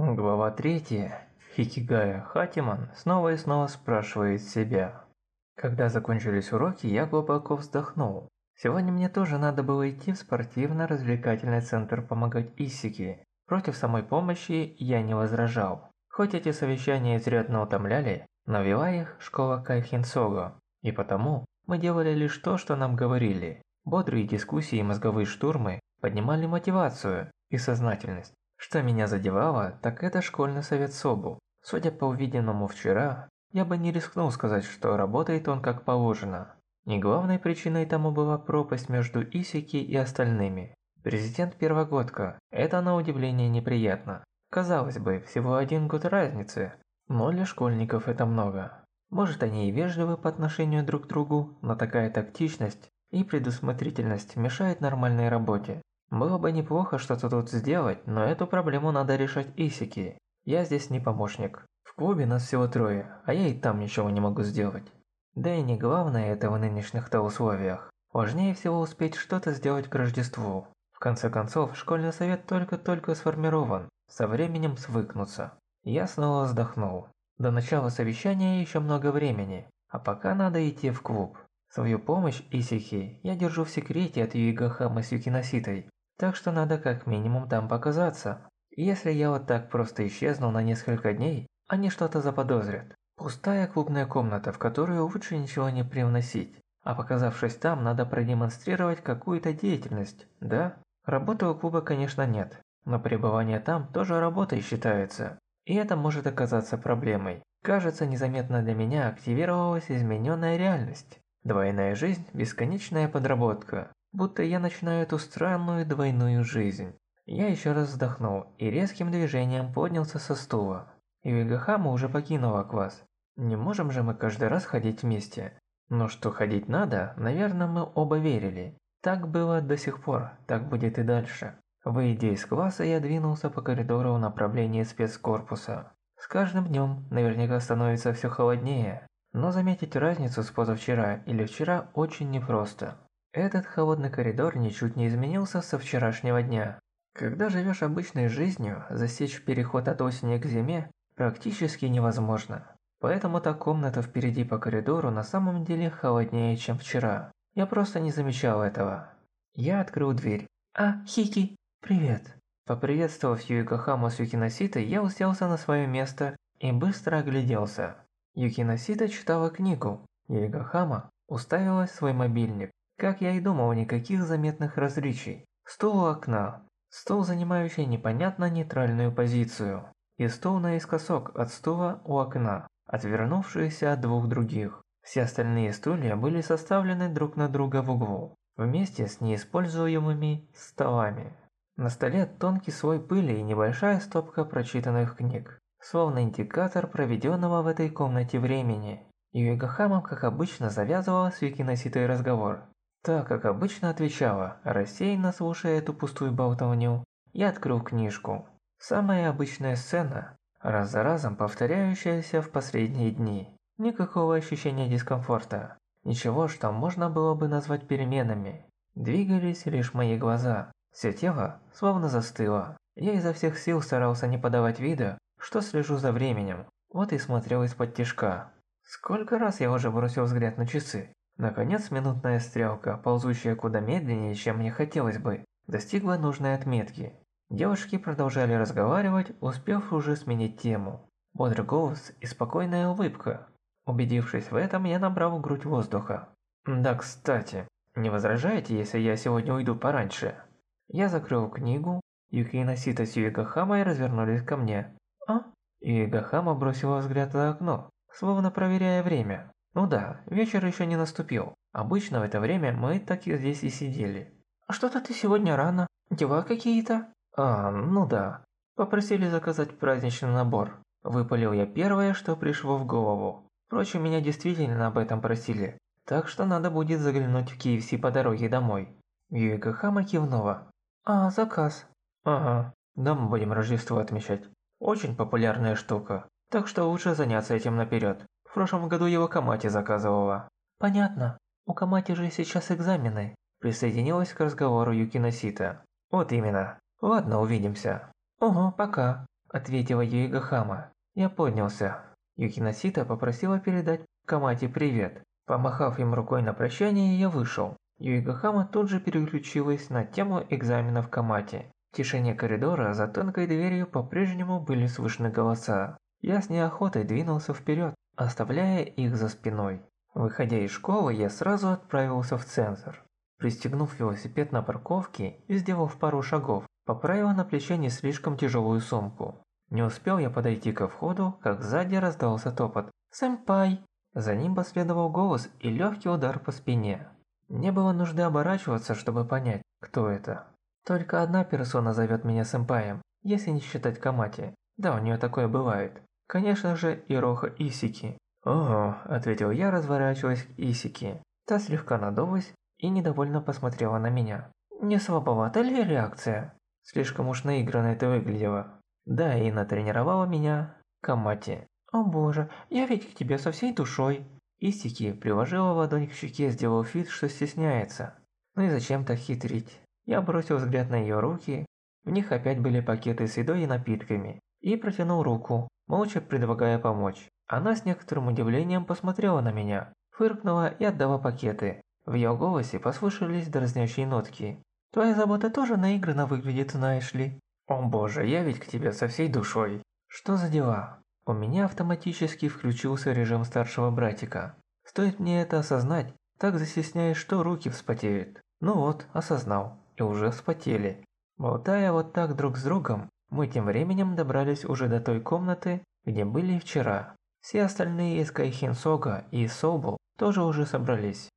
Глава 3. Хикигая Хатиман снова и снова спрашивает себя. Когда закончились уроки, я глубоко вздохнул. Сегодня мне тоже надо было идти в спортивно-развлекательный центр помогать Исики. Против самой помощи я не возражал. Хоть эти совещания изрядно утомляли, но вела их школа Кайхинсого. И потому мы делали лишь то, что нам говорили. Бодрые дискуссии и мозговые штурмы поднимали мотивацию и сознательность. Что меня задевало, так это школьный совет СОБУ. Судя по увиденному вчера, я бы не рискнул сказать, что работает он как положено. Не главной причиной тому была пропасть между Исики и остальными. Президент первогодка – это на удивление неприятно. Казалось бы, всего один год разницы, но для школьников это много. Может они и вежливы по отношению друг к другу, но такая тактичность и предусмотрительность мешает нормальной работе. Было бы неплохо что-то тут сделать, но эту проблему надо решать Исики. Я здесь не помощник. В клубе нас всего трое, а я и там ничего не могу сделать. Да и не главное это в нынешних-то условиях. Важнее всего успеть что-то сделать к Рождеству. В конце концов, школьный совет только-только сформирован. Со временем свыкнуться. Я снова вздохнул. До начала совещания еще много времени, а пока надо идти в клуб. Свою помощь Исихи я держу в секрете от Юига Хама с Юкиноситой, так что надо как минимум там показаться. Если я вот так просто исчезну на несколько дней, они что-то заподозрят. Пустая клубная комната, в которую лучше ничего не привносить. А показавшись там, надо продемонстрировать какую-то деятельность, да? Работы у клуба, конечно, нет, но пребывание там тоже работой считается. И это может оказаться проблемой. Кажется, незаметно для меня активировалась измененная реальность. Двойная жизнь – бесконечная подработка будто я начинаю эту странную двойную жизнь. Я еще раз вздохнул и резким движением поднялся со стула. Юигахама уже покинула квас. Не можем же мы каждый раз ходить вместе. Но что ходить надо, наверное, мы оба верили. Так было до сих пор, так будет и дальше. Выйдя из класса, я двинулся по коридору в направлении спецкорпуса. С каждым днем наверняка становится все холоднее, но заметить разницу с позавчера или вчера очень непросто. Этот холодный коридор ничуть не изменился со вчерашнего дня. Когда живешь обычной жизнью, засечь переход от осени к зиме практически невозможно. Поэтому та комната впереди по коридору на самом деле холоднее, чем вчера. Я просто не замечал этого. Я открыл дверь. «А, Хики, привет!» Поприветствовав Юикахаму с Юкиноситой, я уселся на свое место и быстро огляделся. Юкиносита читала книгу. Юикахама уставилась в свой мобильник. Как я и думал, никаких заметных различий. Стол у окна, стол, занимающий непонятно нейтральную позицию, и стол наискосок от стула у окна, отвернувшийся от двух других. Все остальные стулья были составлены друг на друга в углу, вместе с неиспользуемыми столами. На столе тонкий слой пыли и небольшая стопка прочитанных книг, словно индикатор проведенного в этой комнате времени. Юэга Хама, как обычно, завязывала с Викиноситой разговор, так, как обычно отвечала, рассеянно слушая эту пустую болтовню, я открыл книжку. Самая обычная сцена, раз за разом повторяющаяся в последние дни. Никакого ощущения дискомфорта. Ничего, что можно было бы назвать переменами. Двигались лишь мои глаза. Все тело словно застыло. Я изо всех сил старался не подавать вида, что слежу за временем. Вот и смотрел из-под тишка. Сколько раз я уже бросил взгляд на часы. Наконец, минутная стрелка, ползущая куда медленнее, чем мне хотелось бы, достигла нужной отметки. Девушки продолжали разговаривать, успев уже сменить тему. Бодрый голос и спокойная улыбка. Убедившись в этом, я набрал грудь воздуха. «Да, кстати, не возражаете, если я сегодня уйду пораньше?» Я закрыл книгу, Юки Носита с Юигахамой развернулись ко мне. «А?» Юигахама бросила взгляд за окно, словно проверяя время. Ну да, вечер еще не наступил. Обычно в это время мы так и здесь и сидели. А что-то ты сегодня рано. Дела какие-то? А, ну да. Попросили заказать праздничный набор. Выпалил я первое, что пришло в голову. Впрочем, меня действительно об этом просили. Так что надо будет заглянуть в KFC по дороге домой. Юэка Хама кивнула. А, заказ. Ага, дома будем Рождество отмечать. Очень популярная штука. Так что лучше заняться этим наперед. В прошлом году его Камати заказывала. Понятно. У Камати же сейчас экзамены. Присоединилась к разговору Юкина Сита. Вот именно. Ладно, увидимся. Ого, пока. ответила Юигахама. Я поднялся. Юкиносита попросила передать Камате привет. Помахав им рукой на прощание, я вышел. Юигахама тут же переключилась на тему экзаменов Камати. В тишине коридора за тонкой дверью по-прежнему были слышны голоса. Я с неохотой двинулся вперед, оставляя их за спиной. Выходя из школы, я сразу отправился в центр. Пристегнув велосипед на парковке и сделав пару шагов, поправил на плече не слишком тяжелую сумку. Не успел я подойти ко входу, как сзади раздался топот. «Сэмпай!» За ним последовал голос и легкий удар по спине. Не было нужды оборачиваться, чтобы понять, кто это. Только одна персона зовет меня сэмпаем, если не считать Камати. Да, у нее такое бывает. Конечно же, Ироха Исики. «Ого», – ответил я, разворачиваясь к Исики. Та слегка надулась и недовольно посмотрела на меня. «Не слабовата ли реакция?» Слишком уж наигранно это выглядело. Да, и натренировала меня Камати. «О боже, я ведь к тебе со всей душой». Исики приложила ладонь к щеке, сделал вид, что стесняется. Ну и зачем так хитрить? Я бросил взгляд на ее руки, в них опять были пакеты с едой и напитками, и протянул руку, молча предлагая помочь. Она с некоторым удивлением посмотрела на меня, фыркнула и отдала пакеты. В ее голосе послышались дразнящие нотки. «Твоя забота тоже наигранно выглядит, знаешь ли». «О боже, я ведь к тебе со всей душой». «Что за дела?» У меня автоматически включился режим старшего братика. Стоит мне это осознать, так застесняюсь, что руки вспотеют. Ну вот, осознал и уже вспотели. Болтая вот так друг с другом, мы тем временем добрались уже до той комнаты, где были вчера. Все остальные из Кайхинсога и Собу тоже уже собрались.